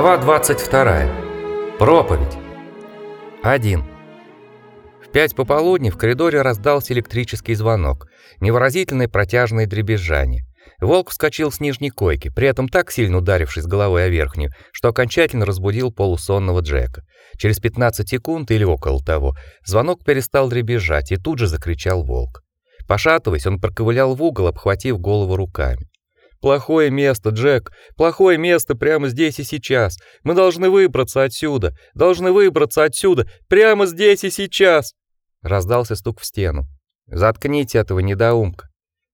Глава 22. Проповедь. 1. В пять пополудни в коридоре раздался электрический звонок, невыразительное протяжное дребезжание. Волк вскочил с нижней койки, при этом так сильно ударившись головой о верхнюю, что окончательно разбудил полусонного Джека. Через 15 секунд или около того, звонок перестал дребезжать, и тут же закричал волк. Пошатываясь, он проковылял в угол, обхватив голову руками. Плохое место, Джек. Плохое место прямо здесь и сейчас. Мы должны выбраться отсюда. Должны выбраться отсюда прямо здесь и сейчас. Раздался стук в стену. Заткните этого недоумка.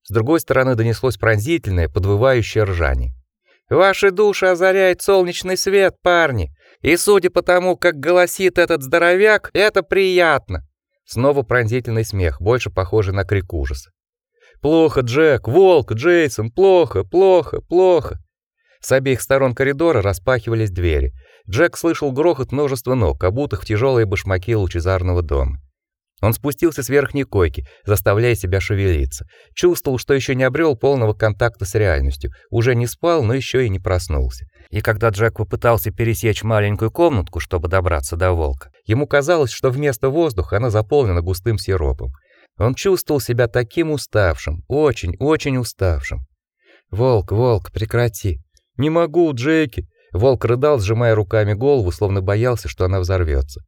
С другой стороны донеслось пронзительное, подвывающее ржание. Ваши души озаряет солнечный свет, парни. И судя по тому, как голосит этот здоровяк, это приятно. Снова пронзительный смех, больше похожий на крик ужаса. Плохо, Джек, Волк, Джейсон, плохо, плохо, плохо. С обеих сторон коридора распахивались двери. Джек слышал грохот множества ног, обутых в тяжелые башмаки лучезарного дома. Он спустился с верхней койки, заставляя себя шевелиться. Чувствовал, что еще не обрел полного контакта с реальностью, уже не спал, но еще и не проснулся. И когда Джек попытался пересечь маленькую комнатку, чтобы добраться до волка, ему казалось, что вместо воздуха она заполнена густым сиропом. Он чувствовал себя таким уставшим, очень-очень уставшим. Волк, волк, прекрати. Не могу, Джеки. Волк рыдал, сжимая руками голову, словно боялся, что она взорвется.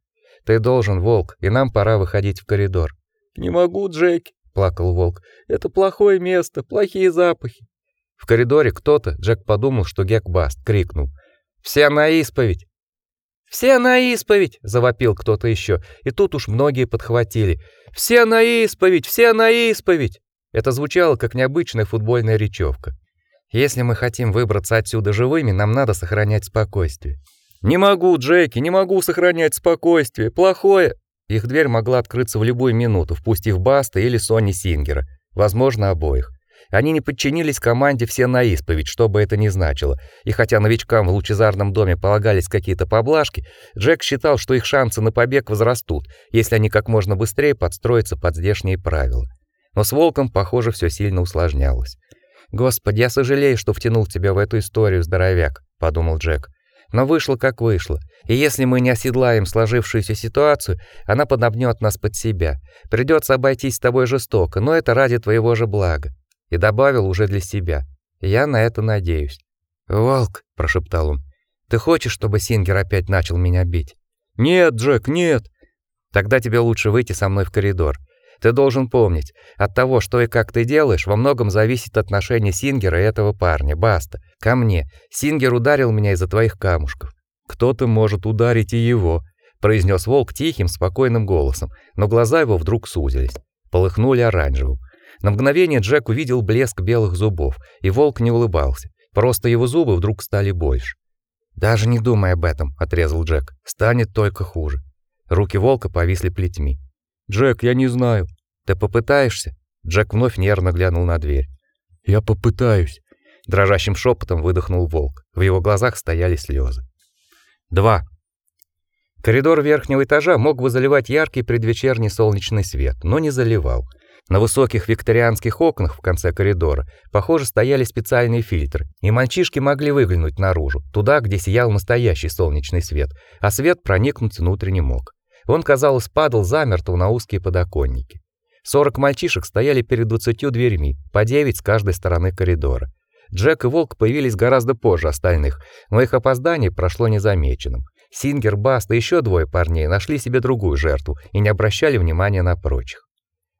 Ты должен, волк, и нам пора выходить в коридор. Не могу, Джеки, плакал волк. Это плохое место, плохие запахи. В коридоре кто-то, Джек подумал, что Гек Баст, крикнул: "Все на исповедь!" Все на исповедь, завопил кто-то еще, и тут уж многие подхватили. Все на исповедь, все на исповедь. Это звучало как необычная футбольная речевка. Если мы хотим выбраться отсюда живыми, нам надо сохранять спокойствие. Не могу, Джеки, не могу сохранять спокойствие. Плохое. Их дверь могла открыться в любую минуту, впустив Баста или Сони Сингера, возможно, обоих. Они не подчинились команде все на исповедь, что бы это ни значило. И хотя новичкам в лучезарном доме полагались какие-то поблажки, Джек считал, что их шансы на побег возрастут, если они как можно быстрее подстроятся под здешние правила. Но с волком, похоже, все сильно усложнялось. Господи, я сожалею, что втянул тебя в эту историю, здоровяк, подумал Джек. Но вышло как вышло. И если мы не оседлаем сложившуюся ситуацию, она подобнет нас под себя. Придется обойтись с тобой жестоко, но это ради твоего же блага и добавил уже для себя: "Я на это надеюсь". "Волк", прошептал он. "Ты хочешь, чтобы Сингер опять начал меня бить?" "Нет, Джек, нет. Тогда тебе лучше выйти со мной в коридор. Ты должен помнить, от того, что и как ты делаешь, во многом зависит отношение Сингера и этого парня, Баста, ко мне. Сингер ударил меня из-за твоих камушков. Кто-то может ударить и его, произнес волк тихим, спокойным голосом, но глаза его вдруг сузились, полыхнули оранжевым. На мгновение Джек увидел блеск белых зубов, и волк не улыбался. Просто его зубы вдруг стали больше. Даже не думай об этом, отрезал Джек. Станет только хуже. Руки волка повисли плетьми. Джек, я не знаю. Ты попытаешься? Джек вновь нервно глянул на дверь. Я попытаюсь, дрожащим шепотом выдохнул волк. В его глазах стояли слезы. 2. Коридор верхнего этажа мог бы заливать яркий предвечерний солнечный свет, но не заливал. На высоких викторианских окнах в конце коридора, похоже, стояли специальные фильтры, и мальчишки могли выглянуть наружу, туда, где сиял настоящий солнечный свет, а свет проникнуть внутрь не мог. Он, казалось, падал замертво на узкие подоконники. Сорок мальчишек стояли перед двадцатью дверьми, по девять с каждой стороны коридора. Джек и Волк появились гораздо позже остальных, но их опоздание прошло незамеченным. Сингер, Баст и еще двое парней нашли себе другую жертву и не обращали внимания на прочих.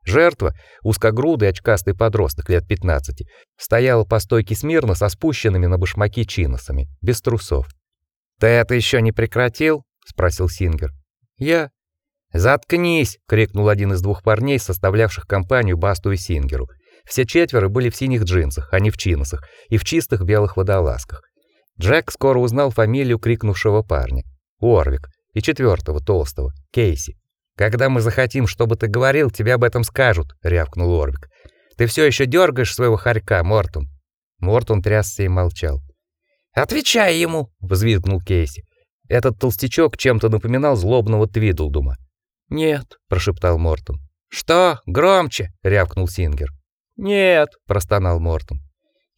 Жертва, узкогрудый очкастый подросток лет 15, стояла по стойке смирно со спущенными на башмаки чиносами, без трусов. "Ты это еще не прекратил?" спросил Сингер. "Я Заткнись, крикнул один из двух парней, составлявших компанию Басту и Сингеру. Все четверо были в синих джинсах, а не в чиносах, и в чистых белых водолазках. Джек скоро узнал фамилию крикнувшего парня Орвик и четвертого толстого Кейси. Когда мы захотим, чтобы ты говорил, тебе об этом скажут, рявкнул Орвик. Ты все еще дергаешь своего хорька, Мортон. Мортон трясся и молчал. Отвечай ему, взвизгнул Кейси. Этот толстячок чем-то напоминал злобного Твидлдума. "Нет", прошептал Мортон. "Что? Громче", рявкнул Сингер. "Нет", простонал Мортон.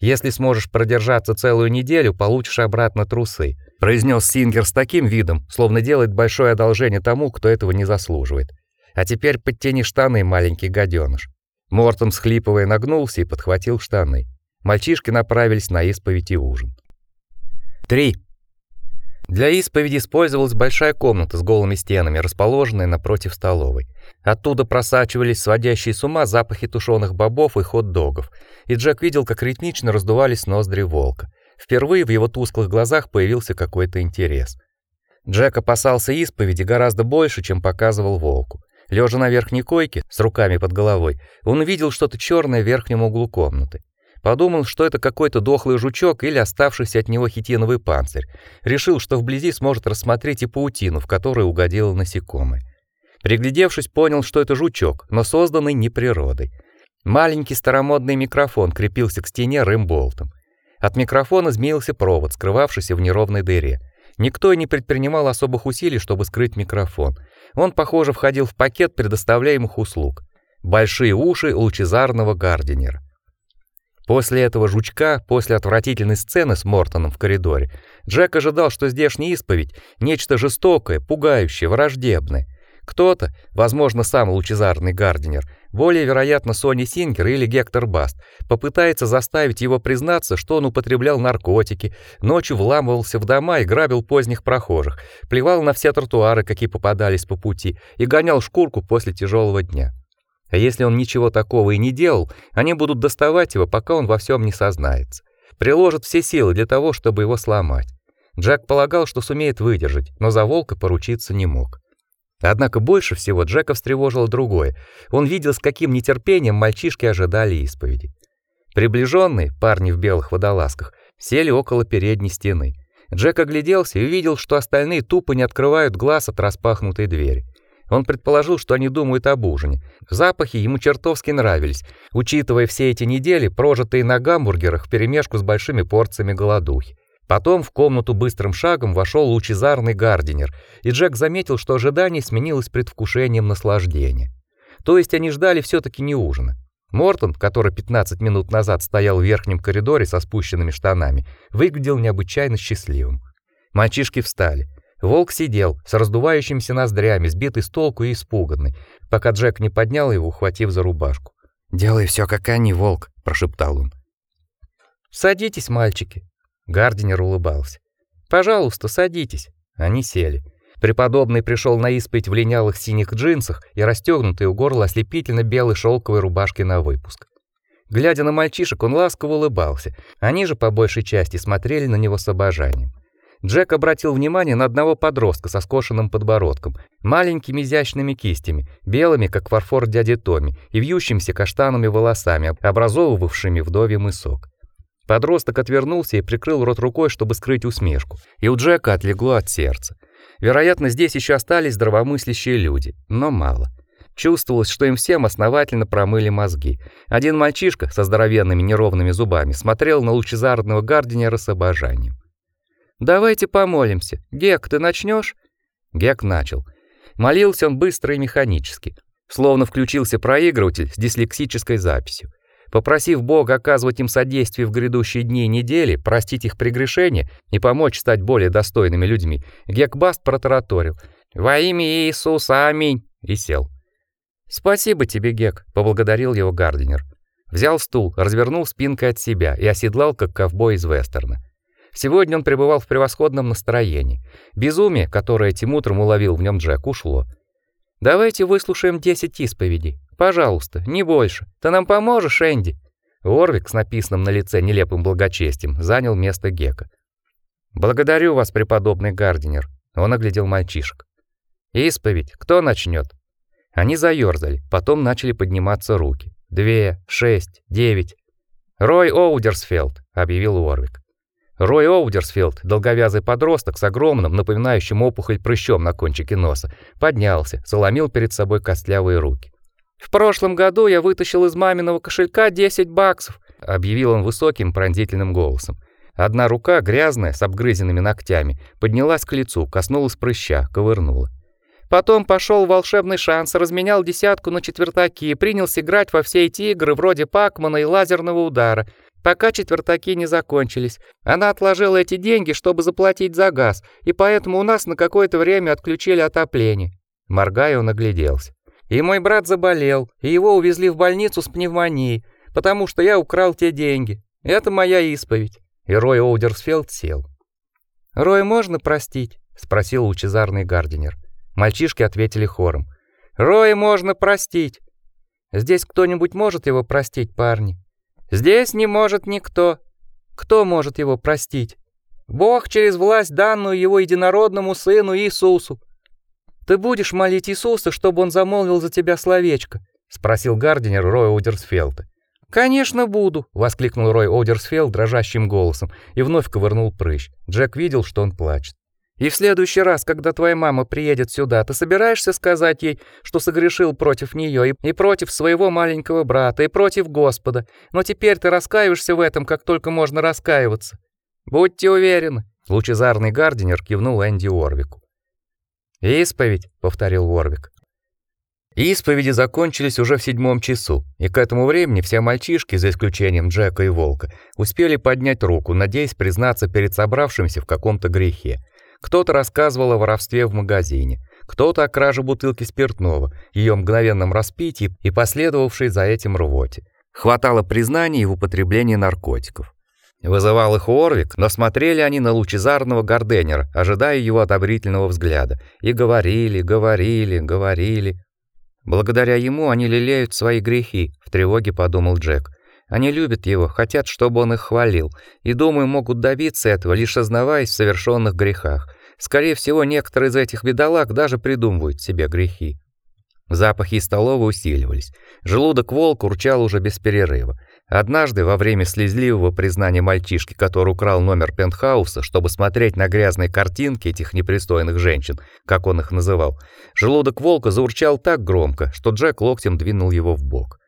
Если сможешь продержаться целую неделю, получишь обратно трусы, произнес Сингер с таким видом, словно делает большое одолжение тому, кто этого не заслуживает. А теперь подтяни штаны, маленький гаденыш. Мортон схлипывая нагнулся и подхватил штаны. Мальчишки направились на исповедь и ужин. 3. Для исповеди использовалась большая комната с голыми стенами, расположенная напротив столовой. Оттуда просачивались сводящие с ума запахи тушеных бобов и хот-догов, и Джек видел, как ритмично раздувались ноздри волка. Впервые в его тусклых глазах появился какой-то интерес. Джек опасался исповеди гораздо больше, чем показывал волку. Лежа на верхней койке с руками под головой, он увидел что-то черное в верхнем углу комнаты. Подумал, что это какой-то дохлый жучок или оставшийся от него хитиновый панцирь. Решил, что вблизи сможет рассмотреть и паутину, в которую угодило насекомое. Приглядевшись, понял, что это жучок, но созданный не природой. Маленький старомодный микрофон крепился к стене рымболтом. От микрофона змеился провод, скрывавшийся в неровной дыре. Никто и не предпринимал особых усилий, чтобы скрыть микрофон. Он, похоже, входил в пакет предоставляемых услуг. Большие уши лучезарного гардинера. После этого жучка, после отвратительной сцены с Мортоном в коридоре, Джек ожидал, что здешняя исповедь нечто жестокое, пугающее, враждебное. Кто-то, возможно, сам лучезарный Гардинер, более вероятно Сони Сингер или Гектор Баст, попытается заставить его признаться, что он употреблял наркотики, ночью вламывался в дома и грабил поздних прохожих, плевал на все тротуары, какие попадались по пути, и гонял шкурку после тяжелого дня. А если он ничего такого и не делал, они будут доставать его, пока он во всем не сознается. Приложат все силы для того, чтобы его сломать. Джек полагал, что сумеет выдержать, но за волка поручиться не мог. Однако больше всего Джека встревожило другое. Он видел, с каким нетерпением мальчишки ожидали исповеди. Приближенные, парни в белых водолазках, сели около передней стены. Джек огляделся и увидел, что остальные тупо не открывают глаз от распахнутой двери. Он предположил, что они думают об ужине. Запахи ему чертовски нравились, учитывая все эти недели, прожитые на гамбургерах вперемешку с большими порциями голодухи. Потом в комнату быстрым шагом вошел лучезарный гардинер, и Джек заметил, что ожидание сменилось предвкушением наслаждения. То есть они ждали все таки не ужина. Мортон, который 15 минут назад стоял в верхнем коридоре со спущенными штанами, выглядел необычайно счастливым. Мальчишки встали. Волк сидел с раздувающимися ноздрями, сбитый с толку и испуганный, пока Джек не поднял его, ухватив за рубашку. "Делай все, как они, волк", прошептал он. "Садитесь, мальчики". Гардинер улыбался. "Пожалуйста, садитесь". Они сели. Преподобный пришел на исповедь в линялых синих джинсах и расстегнутой у горла ослепительно белой шелковой рубашке на выпуск. Глядя на мальчишек, он ласково улыбался. Они же по большей части смотрели на него с обожанием. Джек обратил внимание на одного подростка со скошенным подбородком, маленькими изящными кистями, белыми, как фарфор дяди Томи, и вьющимися каштановыми волосами, образовывавшими вдовий мысок. Подросток отвернулся и прикрыл рот рукой, чтобы скрыть усмешку. И у Джека отлегло от сердца. Вероятно, здесь еще остались здравомыслящие люди, но мало. Чувствовалось, что им всем основательно промыли мозги. Один мальчишка со здоровенными неровными зубами смотрел на лучезарного Гардинера с обожанием. Давайте помолимся. Гек, ты начнешь? Гек начал. Молился он быстро и механически, словно включился проигрыватель с дислексической записью. Попросив Бога оказывать им содействие в грядущие дни и недели, простить их прегрешения и помочь стать более достойными людьми, Гекбаст протараторил: "Во имя Иисуса, аминь", и сел. "Спасибо тебе, Гек", поблагодарил его Гардинер. Взял стул, развернул спинкой от себя и оседлал, как ковбой из вестерна. Сегодня он пребывал в превосходном настроении. Безумие, которое этим утром уловил в нем Джек, ушло. Давайте выслушаем 10 исповедей. Пожалуйста, не больше. Ты нам поможешь, Энди? Орвик с написанным на лице нелепым благочестием занял место Гека. Благодарю вас, преподобный Гардинер. Он оглядел мальчишек. Исповедь. Кто начнет? Они заёрзали, потом начали подниматься руки. Две, шесть, девять. Рой Оудерсфелд, объявил Орвик. Рой Оудерсфилд, долговязый подросток с огромным, напоминающим опухоль прыщом на кончике носа, поднялся, заломил перед собой костлявые руки. В прошлом году я вытащил из маминого кошелька 10 баксов, объявил он высоким пронзительным голосом. Одна рука, грязная, с обгрызенными ногтями, поднялась к лицу, коснулась прыща, ковырнула. Потом пошел волшебный шанс, разменял десятку на четвертаки и принялся играть во все эти игры вроде Пакмана и лазерного удара. Пока четвертаки не закончились. Она отложила эти деньги, чтобы заплатить за газ, и поэтому у нас на какое-то время отключили отопление. Моргая, он огляделся. И мой брат заболел, и его увезли в больницу с пневмонией, потому что я украл те деньги. Это моя исповедь. И Рой Оудерсфелд сел. Рой можно простить? спросил лучезарный Гардинер. Мальчишки ответили хором. Рой можно простить. Здесь кто-нибудь может его простить, парни? Здесь не может никто. Кто может его простить? Бог через власть, данную его единородному сыну Иисусу. Ты будешь молить Иисуса, чтобы он замолвил за тебя словечко, спросил Гардинер Роя Удерсфелда. Конечно, буду, воскликнул Рой Одерсфелд дрожащим голосом и вновь ковырнул прыщ. Джек видел, что он плачет. И в следующий раз, когда твоя мама приедет сюда, ты собираешься сказать ей, что согрешил против нее и, и против своего маленького брата, и против Господа. Но теперь ты раскаиваешься в этом, как только можно раскаиваться. Будьте уверены, лучезарный Гардинер кивнул Энди Орвику. Исповедь, повторил Орвик. Исповеди закончились уже в седьмом часу, и к этому времени все мальчишки, за исключением Джека и Волка, успели поднять руку, надеясь признаться перед собравшимися в каком-то грехе. Кто-то рассказывал о воровстве в магазине, кто-то о краже бутылки спиртного, ее мгновенном распитии и последовавшей за этим рвоте. Хватало признаний в употреблении наркотиков. Вызывал их Орвик, но смотрели они на лучезарного Гарденера, ожидая его одобрительного взгляда, и говорили, говорили, говорили. Благодаря ему они лелеют свои грехи, в тревоге подумал Джек. Они любят его, хотят, чтобы он их хвалил, и, думаю, могут добиться этого, лишь сознаваясь в совершенных грехах. Скорее всего, некоторые из этих бедолаг даже придумывают себе грехи. Запахи из столовой усиливались. Желудок волка урчал уже без перерыва. Однажды, во время слезливого признания мальчишки, который украл номер пентхауса, чтобы смотреть на грязные картинки этих непристойных женщин, как он их называл, желудок волка заурчал так громко, что Джек локтем двинул его в бок.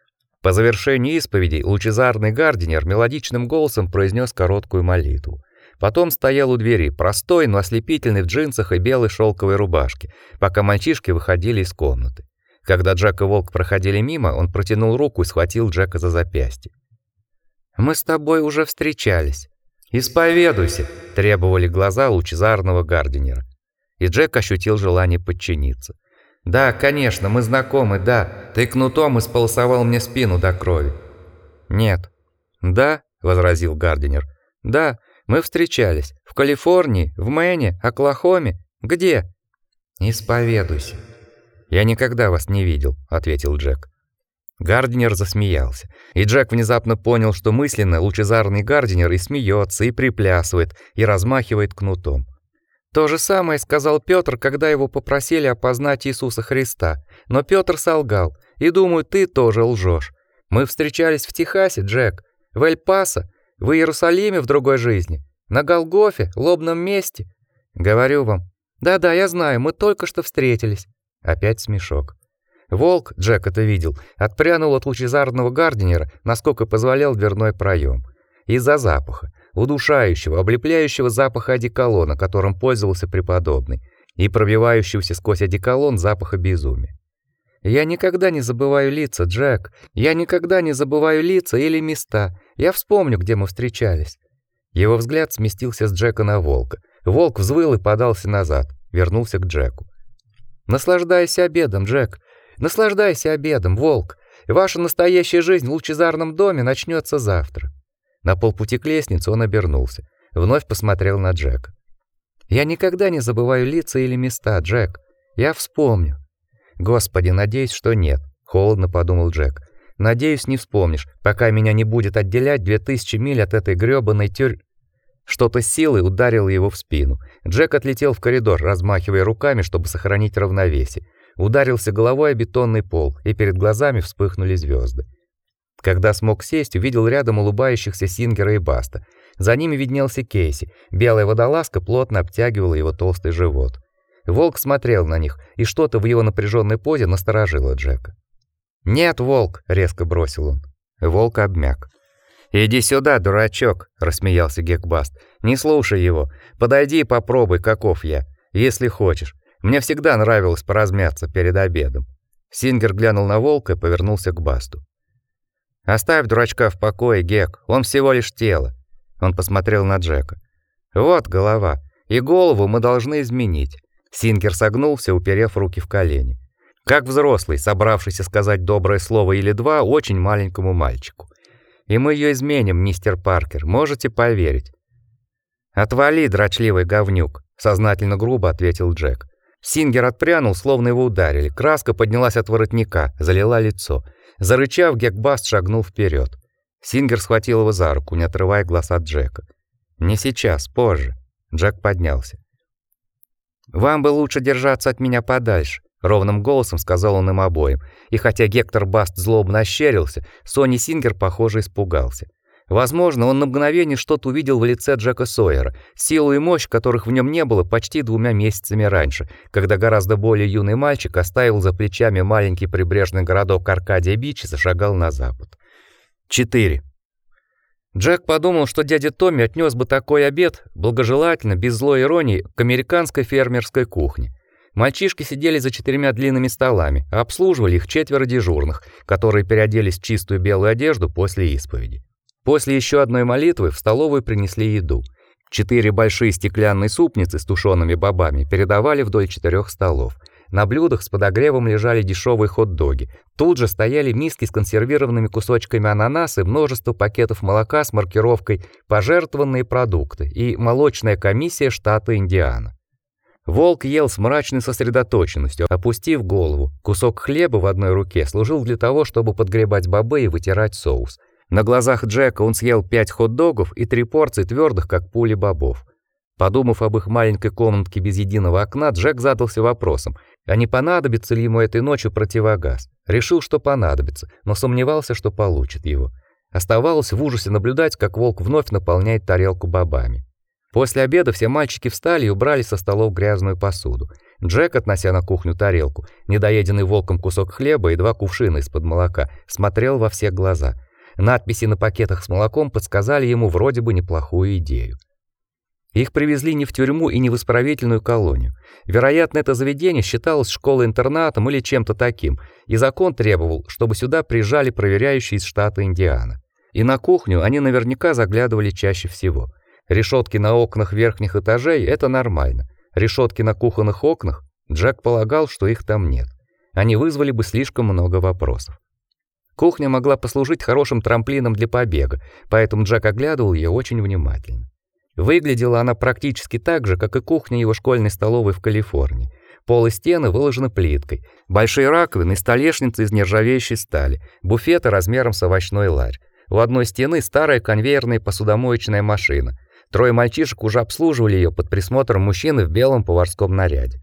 По завершении исповеди лучезарный Гардинер мелодичным голосом произнес короткую молитву. Потом стоял у двери, простой, но ослепительный в джинсах и белой шелковой рубашке, пока мальчишки выходили из комнаты. Когда Джек и Волк проходили мимо, он протянул руку и схватил Джека за запястье. «Мы с тобой уже встречались. Исповедуйся!» – требовали глаза лучезарного Гардинера. И Джек ощутил желание подчиниться. Да, конечно, мы знакомы, да. Ты кнутом исполосовал мне спину до крови. Нет. Да, возразил Гардинер. Да, мы встречались в Калифорнии, в Мэне, Оклахоме. Где? Исповедуйся. Я никогда вас не видел, ответил Джек. Гардинер засмеялся, и Джек внезапно понял, что мысленно лучезарный Гардинер и смеется, и приплясывает, и размахивает кнутом. То же самое сказал Петр, когда его попросили опознать Иисуса Христа. Но Петр солгал. И думаю, ты тоже лжешь. Мы встречались в Техасе, Джек, в Эль-Пасо, в Иерусалиме в другой жизни, на Голгофе, лобном месте. Говорю вам. Да-да, я знаю, мы только что встретились. Опять смешок. Волк, Джек это видел, отпрянул от лучезарного Гардинера, насколько позволял дверной проем. Из-за запаха удушающего, облепляющего запаха одеколона, которым пользовался преподобный, и пробивающегося сквозь одеколон запаха безумия. Я никогда не забываю лица, Джек. Я никогда не забываю лица или места. Я вспомню, где мы встречались. Его взгляд сместился с Джека на волка. Волк взвыл и подался назад, вернулся к Джеку. Наслаждайся обедом, Джек. Наслаждайся обедом, волк. Ваша настоящая жизнь в лучезарном доме начнется завтра. На полпути к лестнице он обернулся, вновь посмотрел на Джека. Я никогда не забываю лица или места, Джек. Я вспомню. Господи, надеюсь, что нет, холодно подумал Джек. Надеюсь, не вспомнишь, пока меня не будет отделять две тысячи миль от этой грёбаной тюрь. Что-то силой ударило его в спину. Джек отлетел в коридор, размахивая руками, чтобы сохранить равновесие. Ударился головой о бетонный пол, и перед глазами вспыхнули звезды. Когда смог сесть, увидел рядом улыбающихся Сингера и Баста. За ними виднелся Кейси. Белая водолазка плотно обтягивала его толстый живот. Волк смотрел на них, и что-то в его напряженной позе насторожило Джека. "Нет, Волк", резко бросил он. Волк обмяк. "Иди сюда, дурачок", рассмеялся Гекбаст. "Не слушай его. Подойди и попробуй, каков я, если хочешь. Мне всегда нравилось поразмяться перед обедом". Сингер глянул на Волка и повернулся к Басту. Оставь дурачка в покое, Гек. Он всего лишь тело. Он посмотрел на Джека. Вот голова. И голову мы должны изменить. Сингер согнулся, уперев руки в колени. Как взрослый, собравшийся сказать доброе слово или два очень маленькому мальчику. И мы ее изменим, мистер Паркер, можете поверить. Отвали, дрочливый говнюк, сознательно грубо ответил Джек. Сингер отпрянул, словно его ударили. Краска поднялась от воротника, залила лицо. Зарычав, Гекбаст шагнул вперед. Сингер схватил его за руку, не отрывая глаз от Джека. «Не сейчас, позже». Джек поднялся. «Вам бы лучше держаться от меня подальше», — ровным голосом сказал он им обоим. И хотя Гектор Баст злобно ощерился, Сони Сингер, похоже, испугался. Возможно, он на мгновение что-то увидел в лице Джека Сойера, силу и мощь которых в нем не было почти двумя месяцами раньше, когда гораздо более юный мальчик оставил за плечами маленький прибрежный городок Аркадия-Бич и зашагал на запад. 4. Джек подумал, что дядя Томми отнес бы такой обед, благожелательно, без злой иронии, к американской фермерской кухне. Мальчишки сидели за четырьмя длинными столами, обслуживали их четверо дежурных, которые переоделись в чистую белую одежду после исповеди. После еще одной молитвы в столовую принесли еду. Четыре большие стеклянные супницы с тушеными бобами передавали вдоль четырех столов. На блюдах с подогревом лежали дешевые хот-доги. Тут же стояли миски с консервированными кусочками ананаса и множество пакетов молока с маркировкой «Пожертвованные продукты» и «Молочная комиссия штата Индиана». Волк ел с мрачной сосредоточенностью, опустив голову. Кусок хлеба в одной руке служил для того, чтобы подгребать бобы и вытирать соус. На глазах Джека он съел пять хот-догов и три порции твердых, как пули бобов. Подумав об их маленькой комнатке без единого окна, Джек задался вопросом, а не понадобится ли ему этой ночью противогаз. Решил, что понадобится, но сомневался, что получит его. Оставалось в ужасе наблюдать, как волк вновь наполняет тарелку бобами. После обеда все мальчики встали и убрали со столов грязную посуду. Джек, относя на кухню тарелку, недоеденный волком кусок хлеба и два кувшина из-под молока, смотрел во все глаза. Надписи на пакетах с молоком подсказали ему вроде бы неплохую идею. Их привезли не в тюрьму и не в исправительную колонию. Вероятно, это заведение считалось школой-интернатом или чем-то таким, и закон требовал, чтобы сюда приезжали проверяющие из штата Индиана. И на кухню они наверняка заглядывали чаще всего. Решетки на окнах верхних этажей это нормально. Решетки на кухонных окнах Джек полагал, что их там нет. Они вызвали бы слишком много вопросов. Кухня могла послужить хорошим трамплином для побега, поэтому Джек оглядывал ее очень внимательно. Выглядела она практически так же, как и кухня его школьной столовой в Калифорнии. Пол и стены выложены плиткой, большие раковины и столешницы из нержавеющей стали, буфеты размером с овощной ларь. У одной стены старая конвейерная посудомоечная машина. Трое мальчишек уже обслуживали ее под присмотром мужчины в белом поварском наряде.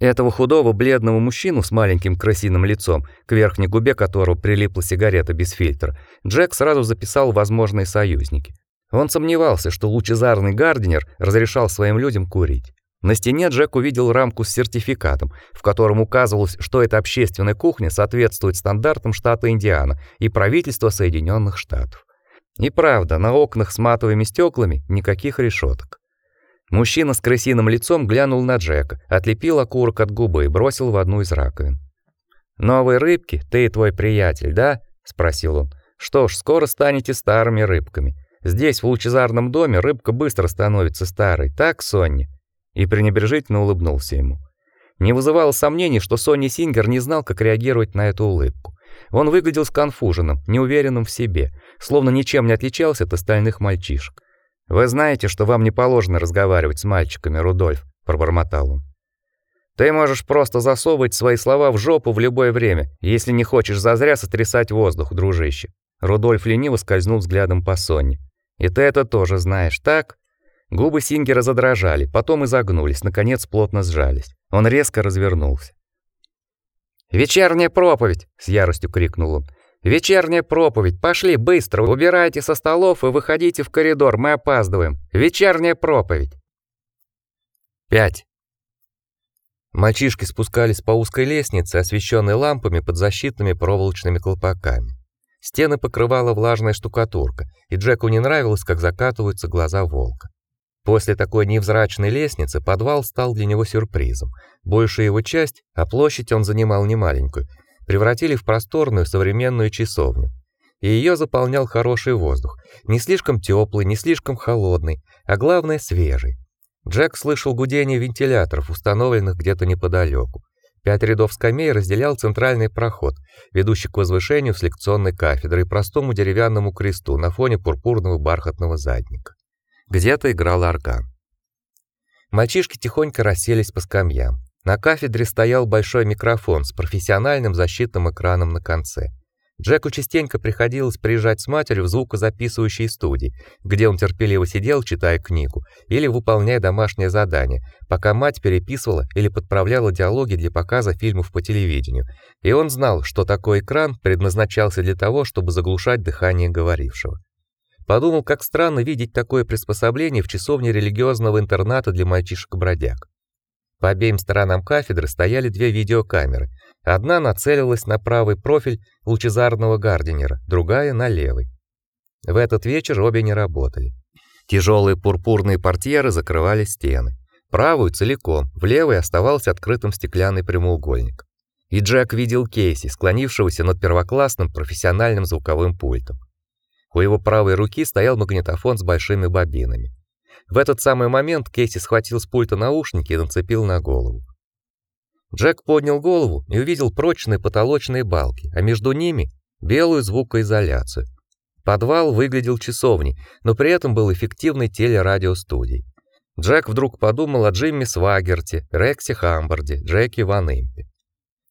Этого худого бледного мужчину с маленьким красивым лицом, к верхней губе которого прилипла сигарета без фильтра, Джек сразу записал возможные союзники. Он сомневался, что лучезарный Гардинер разрешал своим людям курить. На стене Джек увидел рамку с сертификатом, в котором указывалось, что эта общественная кухня соответствует стандартам штата Индиана и правительства Соединенных Штатов. И правда, на окнах с матовыми стеклами никаких решеток. Мужчина с крысиным лицом глянул на Джека, отлепил окурок от губы и бросил в одну из раковин. «Новые рыбки? Ты и твой приятель, да?» — спросил он. «Что ж, скоро станете старыми рыбками. Здесь, в лучезарном доме, рыбка быстро становится старой, так, Сонни?» И пренебрежительно улыбнулся ему. Не вызывало сомнений, что Сонни Сингер не знал, как реагировать на эту улыбку. Он выглядел сконфуженным, неуверенным в себе, словно ничем не отличался от остальных мальчишек. Вы знаете, что вам не положено разговаривать с мальчиками, Рудольф, пробормотал он. Ты можешь просто засовывать свои слова в жопу в любое время, если не хочешь зазря сотрясать воздух, дружище. Рудольф лениво скользнул взглядом по Соне. И ты это тоже знаешь, так? Губы Сингера задрожали, потом изогнулись, наконец плотно сжались. Он резко развернулся. «Вечерняя проповедь!» — с яростью крикнул он. Вечерняя проповедь. Пошли быстро, убирайте со столов и выходите в коридор, мы опаздываем. Вечерняя проповедь. 5. Мальчишки спускались по узкой лестнице, освещенной лампами под защитными проволочными колпаками. Стены покрывала влажная штукатурка, и Джеку не нравилось, как закатываются глаза волка. После такой невзрачной лестницы подвал стал для него сюрпризом. Большая его часть, а площадь он занимал немаленькую, превратили в просторную современную часовню. и ее заполнял хороший воздух, не слишком теплый, не слишком холодный, а главное свежий. Джек слышал гудение вентиляторов, установленных где-то неподалеку. Пять рядов скамей разделял центральный проход, ведущий к возвышению с лекционной кафедрой и простому деревянному кресту на фоне пурпурного бархатного задника. Где-то играл орган. Мальчишки тихонько расселись по скамьям. На кафедре стоял большой микрофон с профессиональным защитным экраном на конце. Джеку частенько приходилось приезжать с матерью в звукозаписывающей студии, где он терпеливо сидел, читая книгу или выполняя домашнее задание, пока мать переписывала или подправляла диалоги для показа фильмов по телевидению. И он знал, что такой экран предназначался для того, чтобы заглушать дыхание говорившего. Подумал, как странно видеть такое приспособление в часовне религиозного интерната для мальчишек-бродяг. По обеим сторонам кафедры стояли две видеокамеры. Одна нацелилась на правый профиль лучезарного Гардинера, другая на левый. В этот вечер обе не работали. Тяжелые пурпурные портьеры закрывали стены. Правую целиком, в левой оставался открытым стеклянный прямоугольник. И Джек видел Кейси, склонившегося над первоклассным профессиональным звуковым пультом. У его правой руки стоял магнитофон с большими бобинами. В этот самый момент Кейси схватил с пульта наушники и нацепил на голову. Джек поднял голову и увидел прочные потолочные балки, а между ними белую звукоизоляцию. Подвал выглядел часовней, но при этом был эффективной телерадиостудией. Джек вдруг подумал о Джимми Свагерте, Рексе Хамбарде, Джеки Ван Импе.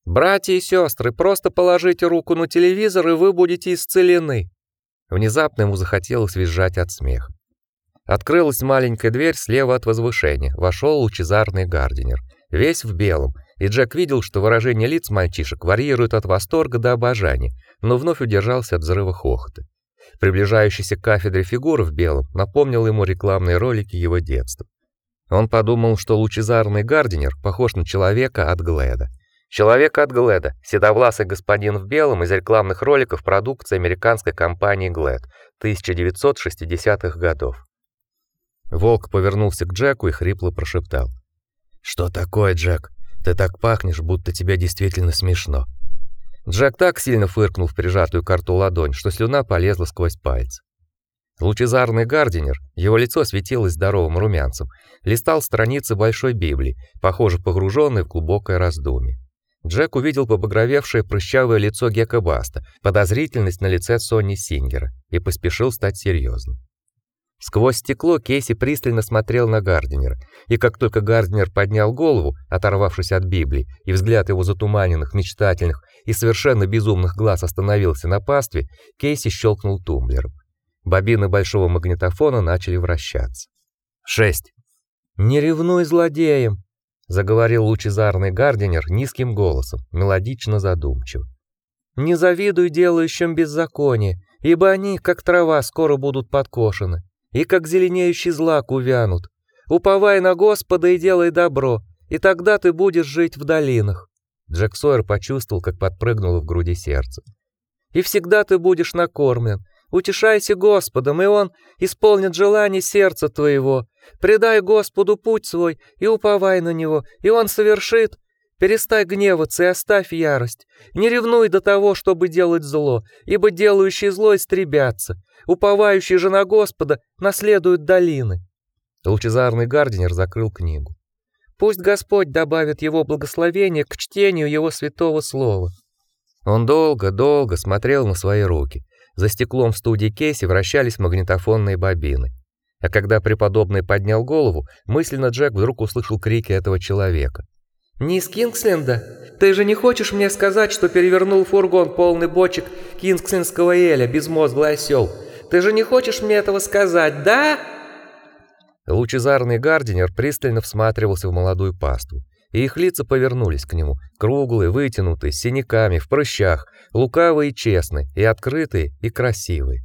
Братья и сестры, просто положите руку на телевизор, и вы будете исцелены. Внезапно ему захотелось визжать от смеха. Открылась маленькая дверь слева от возвышения. Вошел лучезарный Гардинер, весь в белом, и Джек видел, что выражение лиц мальчишек варьирует от восторга до обожания, но вновь удержался от взрыва хохота. Приближающийся к кафедре фигура в белом напомнил ему рекламные ролики его детства. Он подумал, что лучезарный Гардинер похож на человека от Гледа. Человек от Гледа, седовласый господин в белом из рекламных роликов продукции американской компании Glad 1960-х годов. Волк повернулся к Джеку и хрипло прошептал: "Что такое, Джек? Ты так пахнешь, будто тебе действительно смешно". Джек так сильно фыркнул в прижатую карту ладонь, что слюна полезла сквозь пальцы. Лучезарный Гардинер, его лицо светилось здоровым румянцем, листал страницы большой Библии, похоже, погруженный в глубокое раздумье. Джек увидел побагровевшее прыщавое лицо Гека Баста, подозрительность на лице Сони Сингера и поспешил стать серьезным. Сквозь стекло Кейси пристально смотрел на Гардинера, и как только Гардинер поднял голову, оторвавшись от Библии, и взгляд его затуманенных, мечтательных и совершенно безумных глаз остановился на пастве, Кейси щелкнул тумблером. Бобины большого магнитофона начали вращаться. 6. Не ревнуй злодеям, заговорил лучезарный Гардинер низким голосом, мелодично задумчиво. Не завидуй делающим беззаконие, ибо они, как трава, скоро будут подкошены и как зеленеющий злак увянут. Уповай на Господа и делай добро, и тогда ты будешь жить в долинах. Джек Сойер почувствовал, как подпрыгнуло в груди сердце. И всегда ты будешь накормлен. Утешайся Господом, и он исполнит желание сердца твоего. Предай Господу путь свой и уповай на него, и он совершит. Перестай гневаться и оставь ярость. Не ревнуй до того, чтобы делать зло, ибо делающие зло истребятся уповающий же на Господа, наследуют долины. Лучезарный Гардинер закрыл книгу. Пусть Господь добавит его благословение к чтению его святого слова. Он долго-долго смотрел на свои руки. За стеклом в студии Кейси вращались магнитофонные бобины. А когда преподобный поднял голову, мысленно Джек вдруг услышал крики этого человека. «Не из Кингсленда? Ты же не хочешь мне сказать, что перевернул фургон полный бочек кингслендского эля, безмозглый осел? Ты же не хочешь мне этого сказать, да?» Лучезарный Гардинер пристально всматривался в молодую паству, и их лица повернулись к нему, круглые, вытянутые, с синяками, в прыщах, лукавые и честные, и открытые, и красивые.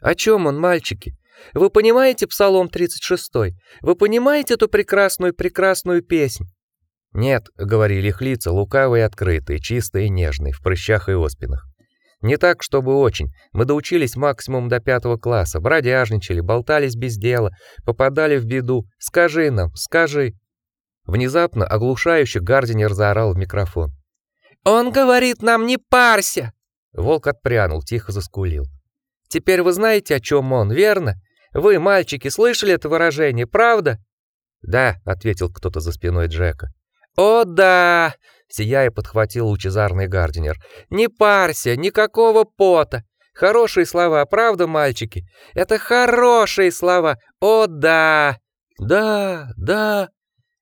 «О чем он, мальчики? Вы понимаете Псалом 36? Вы понимаете эту прекрасную-прекрасную песнь?» «Нет», — говорили их лица, лукавые и открытые, чистые и нежные, в прыщах и оспинах. Не так, чтобы очень. Мы доучились максимум до пятого класса, бродяжничали, болтались без дела, попадали в беду. Скажи нам, скажи. Внезапно оглушающе Гардинер заорал в микрофон. Он говорит нам не парься. Волк отпрянул, тихо заскулил. Теперь вы знаете, о чем он, верно? Вы, мальчики, слышали это выражение, правда? Да, ответил кто-то за спиной Джека. О, да, сияя подхватил лучезарный Гардинер. Не парься, никакого пота. Хорошие слова, правда, мальчики? Это хорошие слова. О, да. Да, да,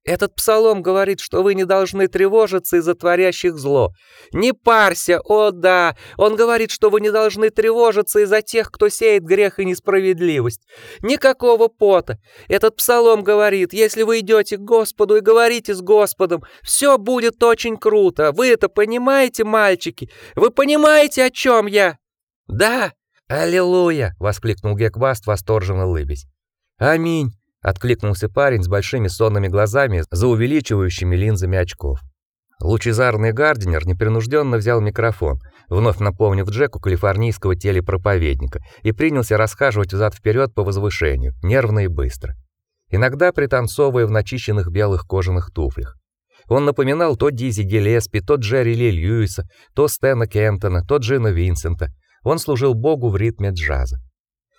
этот псалом говорит, что вы не должны тревожиться из-за творящих зло. Не парься, о да! Он говорит, что вы не должны тревожиться из-за тех, кто сеет грех и несправедливость. Никакого пота. Этот псалом говорит, если вы идете к Господу и говорите с Господом, все будет очень круто. Вы это понимаете, мальчики? Вы понимаете, о чем я? Да! Аллилуйя! воскликнул Гекваст, восторженно улыбясь. Аминь откликнулся парень с большими сонными глазами за увеличивающими линзами очков. Лучезарный Гардинер непринужденно взял микрофон, вновь напомнив Джеку калифорнийского телепроповедника, и принялся расхаживать взад вперед по возвышению, нервно и быстро. Иногда пританцовывая в начищенных белых кожаных туфлях. Он напоминал то Дизи Гиллеспи, то Джерри Ли Льюиса, то Стэна Кентона, то Джина Винсента. Он служил Богу в ритме джаза.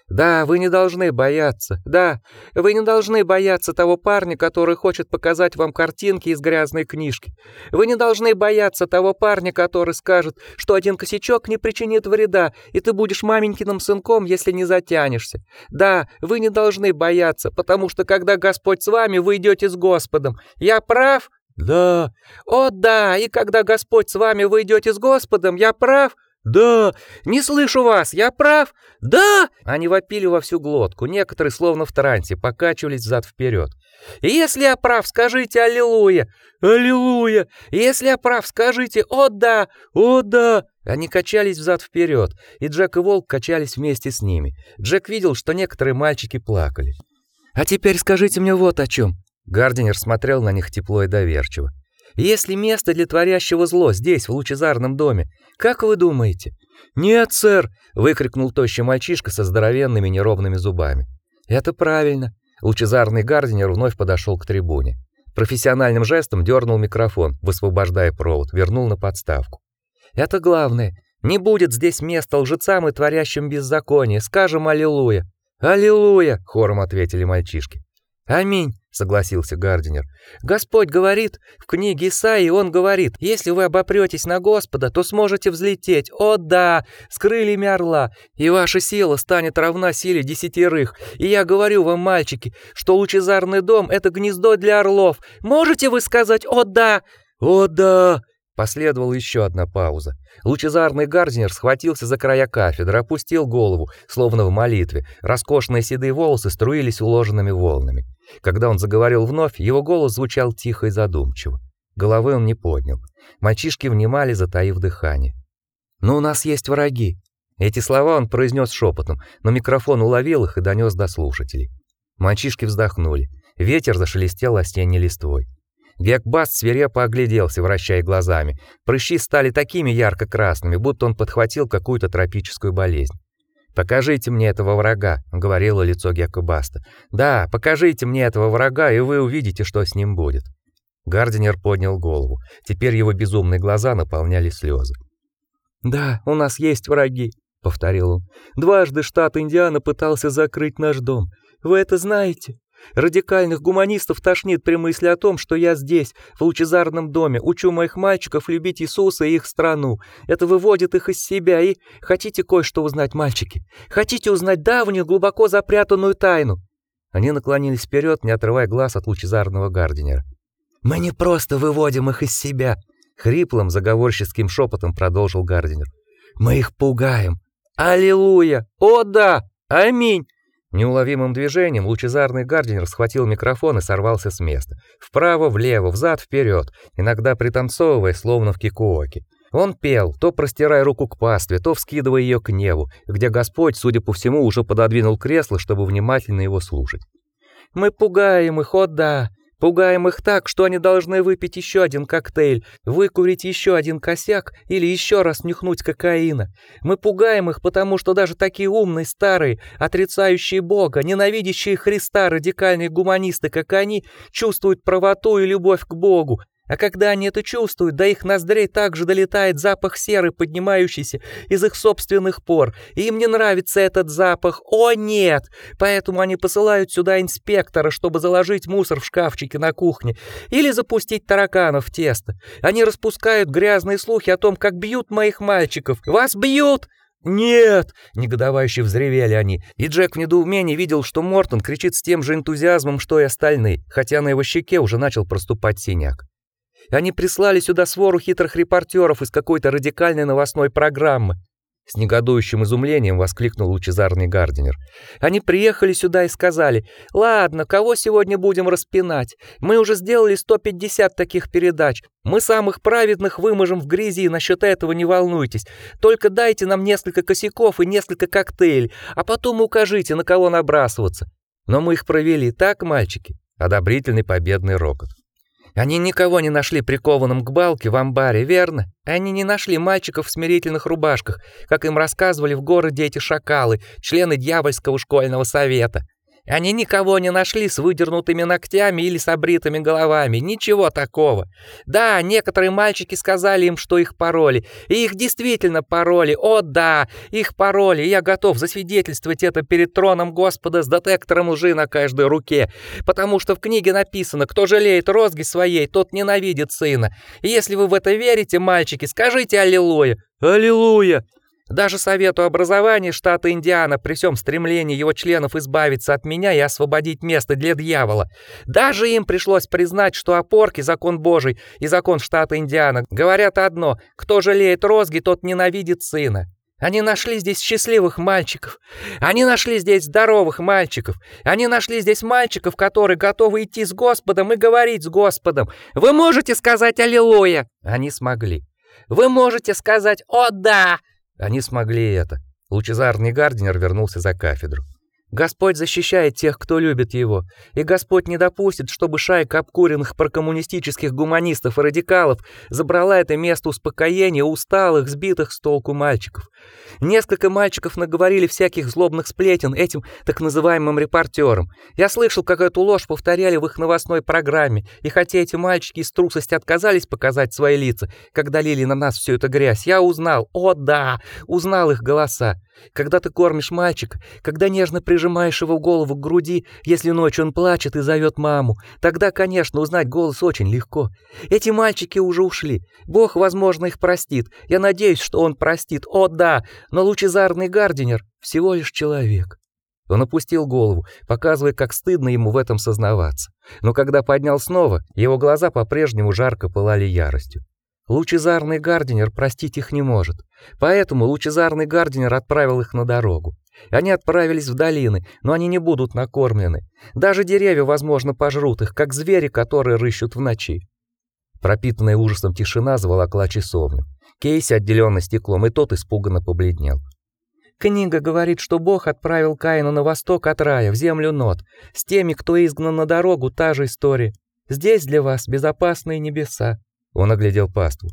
Да, вы не должны бояться. Да, вы не должны бояться того парня, который хочет показать вам картинки из грязной книжки. Вы не должны бояться того парня, который скажет, что один косячок не причинит вреда, и ты будешь маменькиным сынком, если не затянешься. Да, вы не должны бояться, потому что когда Господь с вами, вы идете с Господом. Я прав? Да. О, да, и когда Господь с вами, вы идете с Господом, я прав? «Да! Не слышу вас! Я прав! Да!» Они вопили во всю глотку, некоторые, словно в трансе, покачивались взад вперед. «Если я прав, скажите «Аллилуйя!» «Аллилуйя!» «Если я прав, скажите «О да! О да!» Они качались взад вперед, и Джек и Волк качались вместе с ними. Джек видел, что некоторые мальчики плакали. «А теперь скажите мне вот о чем!» Гардинер смотрел на них тепло и доверчиво. Есть ли место для творящего зло здесь, в лучезарном доме? Как вы думаете? Нет, сэр, выкрикнул тощий мальчишка со здоровенными неровными зубами. Это правильно. Лучезарный гардинер вновь подошел к трибуне. Профессиональным жестом дернул микрофон, высвобождая провод, вернул на подставку. Это главное. Не будет здесь места лжецам и творящим беззаконие. Скажем аллилуйя. Аллилуйя, хором ответили мальчишки. Аминь согласился Гардинер. Господь говорит, в книге Исаии он говорит: "Если вы обопретесь на Господа, то сможете взлететь. О да, с крыльями орла, и ваша сила станет равна силе десятерых. И я говорю вам, мальчики, что лучезарный дом это гнездо для орлов. Можете вы сказать: "О да"? О да, Последовала еще одна пауза. Лучезарный Гардинер схватился за края кафедры, опустил голову, словно в молитве. Роскошные седые волосы струились уложенными волнами. Когда он заговорил вновь, его голос звучал тихо и задумчиво. Головы он не поднял. Мальчишки внимали, затаив дыхание. "Но у нас есть враги". Эти слова он произнес шепотом, но микрофон уловил их и донес до слушателей. Мальчишки вздохнули. Ветер зашелестел осенней листвой. Гекбаст свирепо огляделся, вращая глазами. Прыщи стали такими ярко-красными, будто он подхватил какую-то тропическую болезнь. Покажите мне этого врага, говорило лицо Гекбаста. Да, покажите мне этого врага, и вы увидите, что с ним будет. Гардинер поднял голову. Теперь его безумные глаза наполняли слезы. Да, у нас есть враги, повторил он. Дважды штат Индиана пытался закрыть наш дом. Вы это знаете? Радикальных гуманистов тошнит при мысли о том, что я здесь, в лучезарном доме, учу моих мальчиков любить Иисуса и их страну. Это выводит их из себя и... Хотите кое-что узнать, мальчики? Хотите узнать давнюю, глубоко запрятанную тайну?» Они наклонились вперед, не отрывая глаз от лучезарного Гардинера. «Мы не просто выводим их из себя», — хриплым, заговорческим шепотом продолжил Гардинер. «Мы их пугаем. Аллилуйя! О да! Аминь! Неуловимым движением лучезарный Гардинер схватил микрофон и сорвался с места. Вправо, влево, взад, вперед, иногда пританцовывая, словно в кикуоке. Он пел, то простирая руку к пастве, то вскидывая ее к небу, где Господь, судя по всему, уже пододвинул кресло, чтобы внимательно его слушать. «Мы пугаем их, о да! Пугаем их так, что они должны выпить еще один коктейль, выкурить еще один косяк или еще раз нюхнуть кокаина. Мы пугаем их, потому что даже такие умные, старые, отрицающие Бога, ненавидящие Христа радикальные гуманисты, как они, чувствуют правоту и любовь к Богу. А когда они это чувствуют, до их ноздрей также долетает запах серы, поднимающийся из их собственных пор. И им не нравится этот запах. О, нет! Поэтому они посылают сюда инспектора, чтобы заложить мусор в шкафчике на кухне или запустить тараканов в тесто. Они распускают грязные слухи о том, как бьют моих мальчиков. Вас бьют! «Нет!» — негодовающе взревели они, и Джек в недоумении видел, что Мортон кричит с тем же энтузиазмом, что и остальные, хотя на его щеке уже начал проступать синяк. Они прислали сюда свору хитрых репортеров из какой-то радикальной новостной программы. С негодующим изумлением воскликнул лучезарный Гардинер. Они приехали сюда и сказали: "Ладно, кого сегодня будем распинать? Мы уже сделали 150 таких передач. Мы самых праведных выможем в грязи, насчет этого не волнуйтесь. Только дайте нам несколько косяков и несколько коктейлей, а потом укажите, на кого набрасываться". Но мы их провели, так, мальчики? Одобрительный победный рокот. Они никого не нашли прикованным к балке в амбаре, верно? Они не нашли мальчиков в смирительных рубашках, как им рассказывали в городе эти шакалы, члены дьявольского школьного совета. Они никого не нашли с выдернутыми ногтями или с обритыми головами, ничего такого. Да, некоторые мальчики сказали им, что их пароли, и их действительно пароли. О да, их пароли. Я готов засвидетельствовать это перед троном Господа с детектором лжи на каждой руке, потому что в книге написано: кто жалеет розги своей, тот ненавидит сына. И если вы в это верите, мальчики, скажите аллилуйя. Аллилуйя. Даже Совету образования штата Индиана при всем стремлении его членов избавиться от меня и освободить место для дьявола, даже им пришлось признать, что опорки, закон Божий и закон штата Индиана говорят одно: кто жалеет розги, тот ненавидит сына. Они нашли здесь счастливых мальчиков. Они нашли здесь здоровых мальчиков. Они нашли здесь мальчиков, которые готовы идти с Господом и говорить с Господом. Вы можете сказать аллилуйя? Они смогли. Вы можете сказать: "О да!" Они смогли это. Лучезарный Гардинер вернулся за кафедру. Господь защищает тех, кто любит его, и Господь не допустит, чтобы шайка обкуренных прокоммунистических гуманистов и радикалов забрала это место успокоения усталых, сбитых с толку мальчиков. Несколько мальчиков наговорили всяких злобных сплетен этим так называемым репортерам. Я слышал, как эту ложь повторяли в их новостной программе, и хотя эти мальчики из трусости отказались показать свои лица, когда лили на нас всю эту грязь, я узнал, о да, узнал их голоса. Когда ты кормишь мальчика, когда нежно прижимаешь его голову к груди, если ночью он плачет и зовет маму, тогда, конечно, узнать голос очень легко. Эти мальчики уже ушли. Бог, возможно, их простит. Я надеюсь, что он простит. О да, но лучезарный Гардинер всего лишь человек. Он опустил голову, показывая, как стыдно ему в этом сознаваться. Но когда поднял снова, его глаза по-прежнему жарко пылали яростью. Лучезарный Гардинер простить их не может. Поэтому лучезарный Гардинер отправил их на дорогу. Они отправились в долины, но они не будут накормлены. Даже деревья, возможно, пожрут их, как звери, которые рыщут в ночи. Пропитанная ужасом тишина заволокла часовню. Кейси, отделенный стеклом, и тот испуганно побледнел. Книга говорит, что Бог отправил Каина на восток от рая, в землю Нот. С теми, кто изгнан на дорогу, та же история. Здесь для вас безопасные небеса. Он оглядел паству.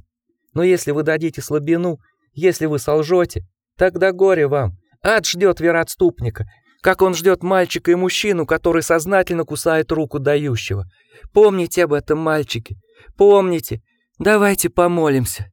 Но если вы дадите слабину, если вы солжете, тогда горе вам. Ад ждет вероотступника, как он ждет мальчика и мужчину, который сознательно кусает руку дающего. Помните об этом, мальчики. Помните. Давайте помолимся.